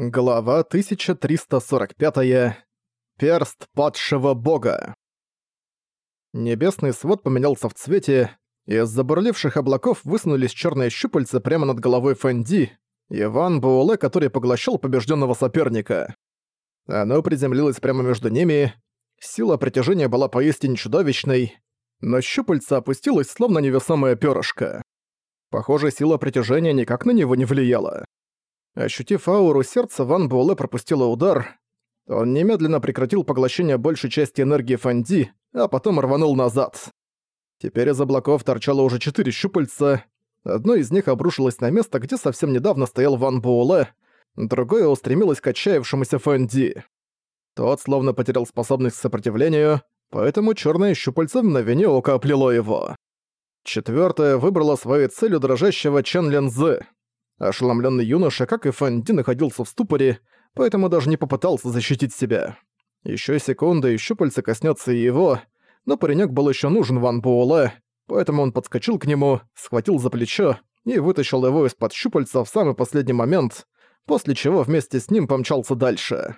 Глава 1345. Перст падшего бога. Небесный свод поменялся в цвете, и из забурливших облаков высунулись черные щупальца прямо над головой Фэнди, Иван Буэлэ, который поглощал побежденного соперника. Оно приземлилось прямо между ними, сила притяжения была поистине чудовищной, но щупальца опустилось словно невесомое перышко. Похоже, сила притяжения никак на него не влияла. Ощутив ауру сердца, Ван Буэлэ пропустила удар. Он немедленно прекратил поглощение большей части энергии Фанди, а потом рванул назад. Теперь из облаков торчало уже четыре щупальца. Одно из них обрушилось на место, где совсем недавно стоял Ван Буэлэ, другое устремилось к отчаявшемуся Фэнди. Тот словно потерял способность к сопротивлению, поэтому черное щупальце в мгновение ока оплело его. Четвертое выбрало своей целью дрожащего Чен Лензы. Ошеломленный юноша, как и Фэнди, находился в ступоре, поэтому даже не попытался защитить себя. Еще секунда, и щупальца коснется его, но паренек был еще нужен Ван Буэлэ, поэтому он подскочил к нему, схватил за плечо и вытащил его из-под щупальца в самый последний момент, после чего вместе с ним помчался дальше.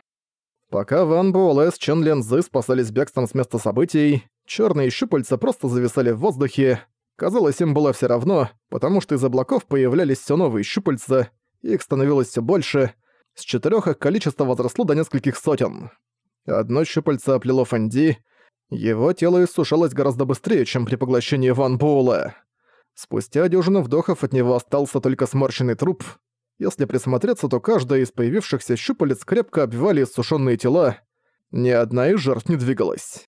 Пока Ван Буэлэ с Чен Лензы спасались бегством с места событий, черные щупальца просто зависали в воздухе, Казалось, им было все равно, потому что из облаков появлялись все новые щупальца, их становилось все больше, с четырех их количество возросло до нескольких сотен. Одно щупальце оплело Фанди, его тело иссушалось гораздо быстрее, чем при поглощении Ван Буэлла. Спустя дюжину вдохов от него остался только сморщенный труп. Если присмотреться, то каждая из появившихся щупалец крепко обвивали иссушенные тела. Ни одна из жертв не двигалась.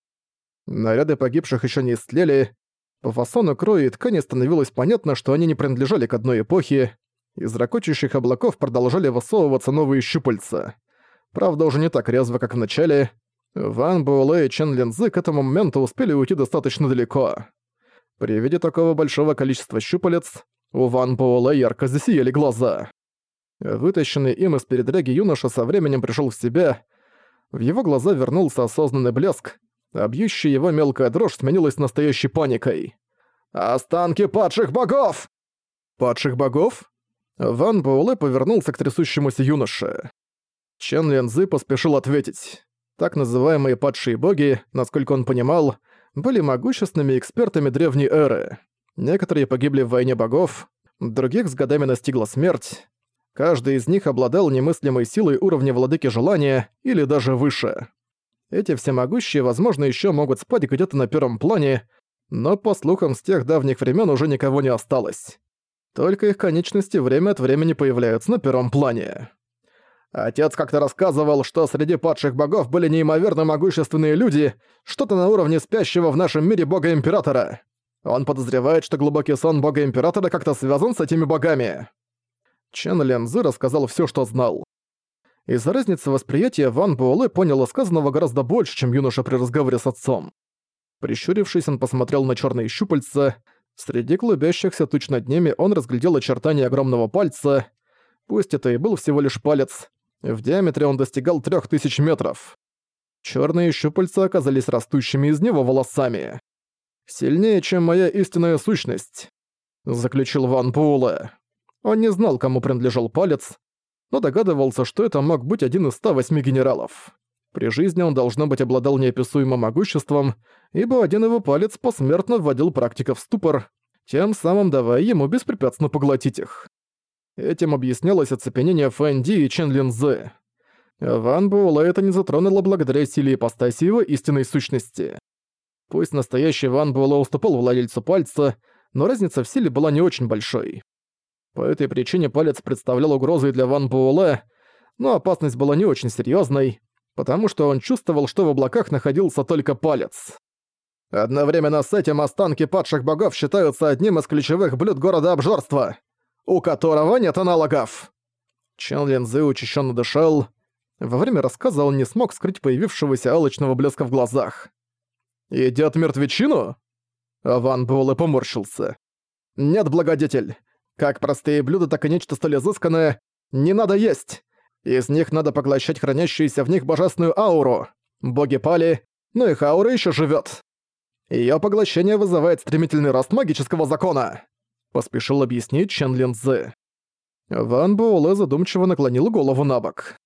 Наряды погибших еще не истлели, по фасону кроя и ткани становилось понятно, что они не принадлежали к одной эпохе. Из ракочущих облаков продолжали высовываться новые щупальца. Правда, уже не так резво, как в начале. Ван Буэлэ и Чен Линзы к этому моменту успели уйти достаточно далеко. При виде такого большого количества щупалец, у Ван Буэлэ ярко засияли глаза. Вытащенный им из передряги юноша со временем пришел в себя. В его глаза вернулся осознанный блеск, а его мелкая дрожь сменилась настоящей паникой. «Останки падших богов!» «Падших богов?» Ван Буэлэ повернулся к трясущемуся юноше. Чен Линзы поспешил ответить. Так называемые падшие боги, насколько он понимал, были могущественными экспертами древней эры. Некоторые погибли в войне богов, других с годами настигла смерть. Каждый из них обладал немыслимой силой уровня владыки желания или даже выше. Эти всемогущие, возможно, еще могут спать где-то на первом плане, но, по слухам, с тех давних времен уже никого не осталось. Только их конечности время от времени появляются на первом плане. Отец как-то рассказывал, что среди падших богов были неимоверно могущественные люди, что-то на уровне спящего в нашем мире бога-императора. Он подозревает, что глубокий сон бога-императора как-то связан с этими богами. Чен Лензы рассказал все, что знал. Из-за разницы восприятия Ван Буэлэ понял сказанного гораздо больше, чем юноша при разговоре с отцом. Прищурившись, он посмотрел на черные щупальца. Среди клубящихся туч над ними он разглядел очертания огромного пальца. Пусть это и был всего лишь палец, в диаметре он достигал трех тысяч метров. Черные щупальца оказались растущими из него волосами. «Сильнее, чем моя истинная сущность», — заключил Ван Буэлэ. Он не знал, кому принадлежал палец, но догадывался, что это мог быть один из 108 генералов. При жизни он, должно быть, обладал неописуемым могуществом, ибо один его палец посмертно вводил практика в ступор, тем самым давая ему беспрепятственно поглотить их. Этим объяснялось оцепенение Фэн Ди и Чен Линзы. Ван Буэлэ это не затронуло благодаря силе ипостаси его истинной сущности. Пусть настоящий Ван Буэлэ уступал владельцу пальца, но разница в силе была не очень большой. По этой причине палец представлял угрозу и для Ван Буэлэ, но опасность была не очень серьезной, потому что он чувствовал, что в облаках находился только палец. Одновременно с этим останки падших богов считаются одним из ключевых блюд города обжорства, у которого нет аналогов. Чен Линзы учащенно дышал. Во время рассказа он не смог скрыть появившегося алчного блеска в глазах. «Едят мертвечину?» Ван Буэлэ поморщился. «Нет, благодетель, как простые блюда, так и нечто столь изысканное не надо есть. Из них надо поглощать хранящуюся в них божественную ауру. Боги пали, но их аура еще живет. Ее поглощение вызывает стремительный рост магического закона. Поспешил объяснить Чен Лин Цзы. Ван Буэлэ задумчиво наклонил голову на бок.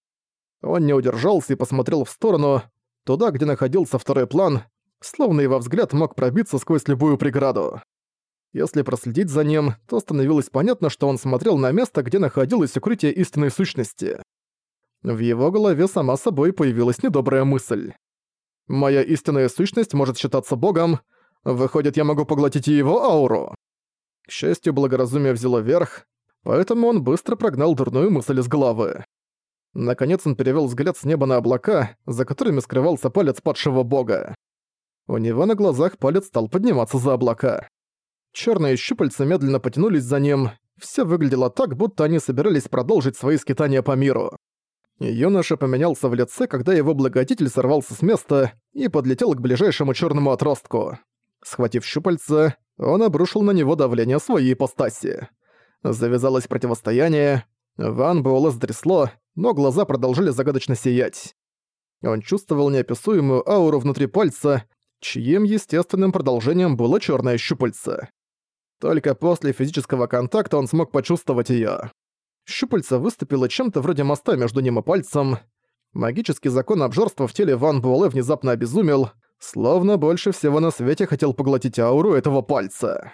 Он не удержался и посмотрел в сторону, туда, где находился второй план, словно его взгляд мог пробиться сквозь любую преграду. Если проследить за ним, то становилось понятно, что он смотрел на место, где находилось укрытие истинной сущности. В его голове сама собой появилась недобрая мысль. «Моя истинная сущность может считаться богом, выходит, я могу поглотить и его ауру». К счастью, благоразумие взяло верх, поэтому он быстро прогнал дурную мысль из головы. Наконец он перевел взгляд с неба на облака, за которыми скрывался палец падшего бога. У него на глазах палец стал подниматься за облака. Черные щупальца медленно потянулись за ним. Все выглядело так, будто они собирались продолжить свои скитания по миру. Юноша поменялся в лице, когда его благодетель сорвался с места и подлетел к ближайшему черному отростку. Схватив щупальца, он обрушил на него давление своей ипостаси. Завязалось противостояние. Ван Буэлэ стрясло, но глаза продолжили загадочно сиять. Он чувствовал неописуемую ауру внутри пальца, чьим естественным продолжением было черное щупальце. Только после физического контакта он смог почувствовать ее. Щупальце выступило чем-то вроде моста между ним и пальцем. Магический закон обжорства в теле Ван Буэлэ внезапно обезумел, словно больше всего на свете хотел поглотить ауру этого пальца.